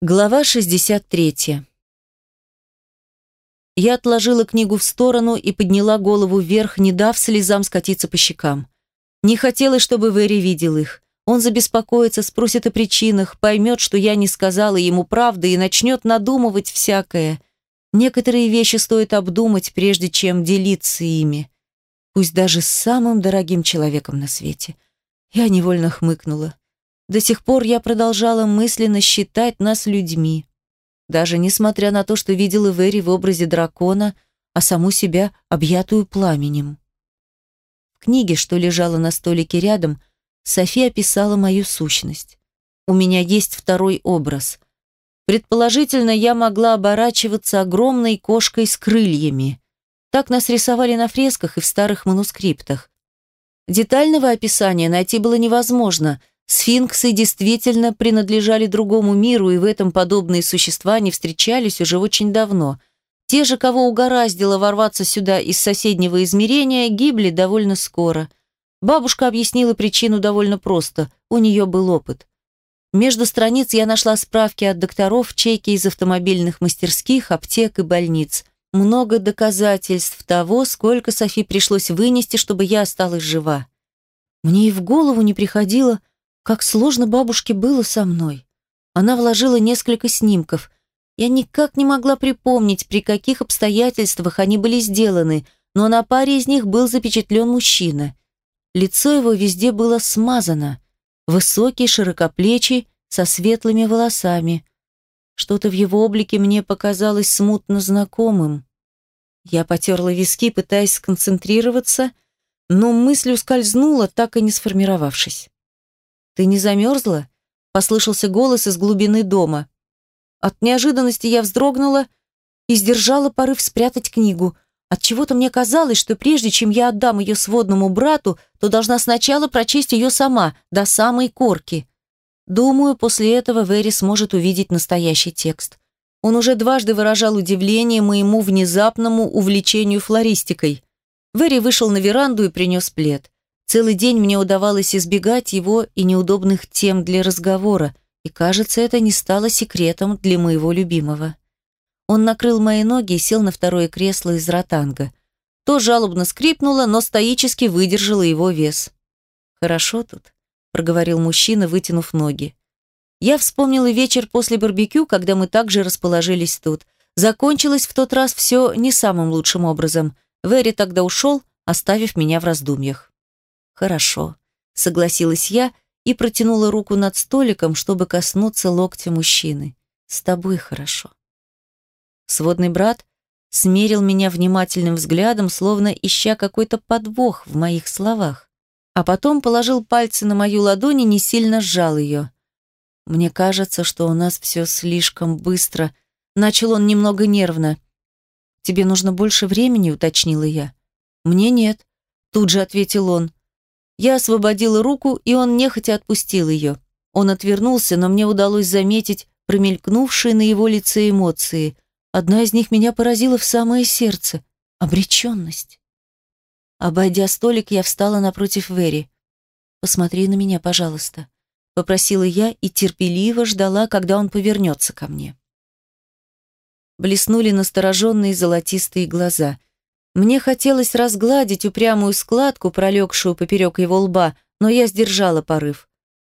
Глава 63. Я отложила книгу в сторону и подняла голову вверх, не дав слезам скатиться по щекам. Не хотелось, чтобы Вэри видел их. Он забеспокоится, спросит о причинах, поймет, что я не сказала ему правды и начнет надумывать всякое. Некоторые вещи стоит обдумать, прежде чем делиться ими. Пусть даже с самым дорогим человеком на свете. Я невольно хмыкнула. До сих пор я продолжала мысленно считать нас людьми. Даже несмотря на то, что видела Вэри в образе дракона, а саму себя объятую пламенем. В книге, что лежала на столике рядом, София описала мою сущность. У меня есть второй образ. Предположительно, я могла оборачиваться огромной кошкой с крыльями. Так нас рисовали на фресках и в старых манускриптах. Детального описания найти было невозможно, Сфинксы действительно принадлежали другому миру, и в этом подобные существа не встречались уже очень давно. Те же, кого угораздило ворваться сюда из соседнего измерения, гибли довольно скоро. Бабушка объяснила причину довольно просто, у нее был опыт. Между страниц я нашла справки от докторов, чеки из автомобильных мастерских, аптек и больниц. Много доказательств того, сколько Софи пришлось вынести, чтобы я осталась жива. Мне и в голову не приходило, как сложно бабушке было со мной. Она вложила несколько снимков. Я никак не могла припомнить, при каких обстоятельствах они были сделаны, но на паре из них был запечатлен мужчина. Лицо его везде было смазано. Высокий, широкоплечий, со светлыми волосами. Что-то в его облике мне показалось смутно знакомым. Я потерла виски, пытаясь сконцентрироваться, но мысль ускользнула, так и не сформировавшись. «Ты не замерзла?» – послышался голос из глубины дома. От неожиданности я вздрогнула и сдержала порыв спрятать книгу. От чего то мне казалось, что прежде чем я отдам ее сводному брату, то должна сначала прочесть ее сама, до самой корки. Думаю, после этого Вэри сможет увидеть настоящий текст. Он уже дважды выражал удивление моему внезапному увлечению флористикой. Вэри вышел на веранду и принес плед. Целый день мне удавалось избегать его и неудобных тем для разговора, и, кажется, это не стало секретом для моего любимого. Он накрыл мои ноги и сел на второе кресло из ротанга. То жалобно скрипнуло, но стоически выдержало его вес. «Хорошо тут», — проговорил мужчина, вытянув ноги. Я вспомнила вечер после барбекю, когда мы также расположились тут. Закончилось в тот раз все не самым лучшим образом. Вэри тогда ушел, оставив меня в раздумьях. «Хорошо», — согласилась я и протянула руку над столиком, чтобы коснуться локтя мужчины. «С тобой хорошо». Сводный брат смерил меня внимательным взглядом, словно ища какой-то подвох в моих словах, а потом положил пальцы на мою ладонь и не сильно сжал ее. «Мне кажется, что у нас все слишком быстро», — начал он немного нервно. «Тебе нужно больше времени», — уточнила я. «Мне нет», — тут же ответил он. Я освободила руку, и он нехотя отпустил ее. Он отвернулся, но мне удалось заметить промелькнувшие на его лице эмоции. Одна из них меня поразила в самое сердце — обреченность. Обойдя столик, я встала напротив Вэри. «Посмотри на меня, пожалуйста», — попросила я и терпеливо ждала, когда он повернется ко мне. Блеснули настороженные золотистые глаза — мне хотелось разгладить упрямую складку, пролегшую поперек его лба, но я сдержала порыв.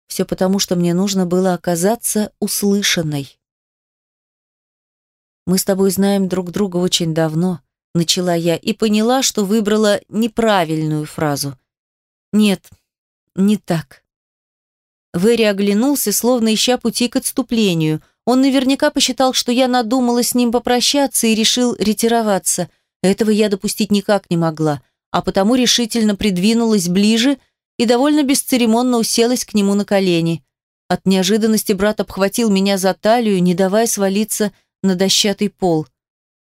Все потому, что мне нужно было оказаться услышанной. «Мы с тобой знаем друг друга очень давно», — начала я и поняла, что выбрала неправильную фразу. «Нет, не так». Вэри оглянулся, словно ища пути к отступлению. Он наверняка посчитал, что я надумала с ним попрощаться и решил ретироваться — этого я допустить никак не могла, а потому решительно придвинулась ближе и довольно бесцеремонно уселась к нему на колени. От неожиданности брат обхватил меня за талию, не давая свалиться на дощатый пол.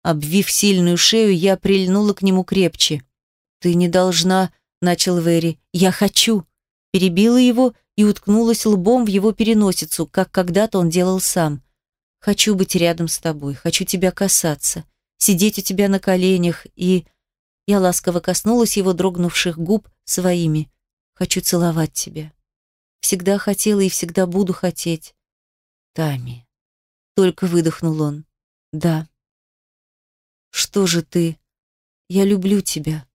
Обвив сильную шею, я прильнула к нему крепче. «Ты не должна», — начал Вэри. «Я хочу». Перебила его и уткнулась лбом в его переносицу, как когда-то он делал сам. «Хочу быть рядом с тобой, хочу тебя касаться сидеть у тебя на коленях и... Я ласково коснулась его дрогнувших губ своими. Хочу целовать тебя. Всегда хотела и всегда буду хотеть. Тами. только выдохнул он. Да. Что же ты? Я люблю тебя.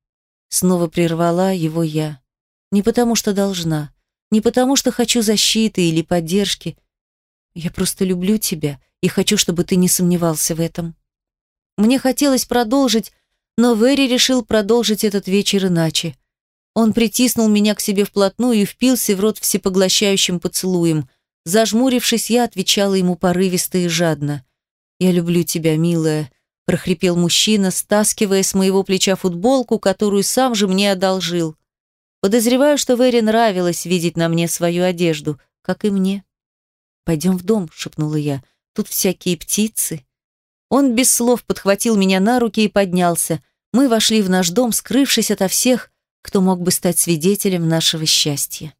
Снова прервала его я. Не потому что должна, не потому что хочу защиты или поддержки. Я просто люблю тебя и хочу, чтобы ты не сомневался в этом. Мне хотелось продолжить, но Вэри решил продолжить этот вечер иначе. Он притиснул меня к себе вплотную и впился в рот всепоглощающим поцелуем. Зажмурившись, я отвечала ему порывисто и жадно. «Я люблю тебя, милая», – прохрипел мужчина, стаскивая с моего плеча футболку, которую сам же мне одолжил. Подозреваю, что Вэри нравилось видеть на мне свою одежду, как и мне. «Пойдем в дом», – шепнула я. «Тут всякие птицы». Он без слов подхватил меня на руки и поднялся. Мы вошли в наш дом, скрывшись ото всех, кто мог бы стать свидетелем нашего счастья.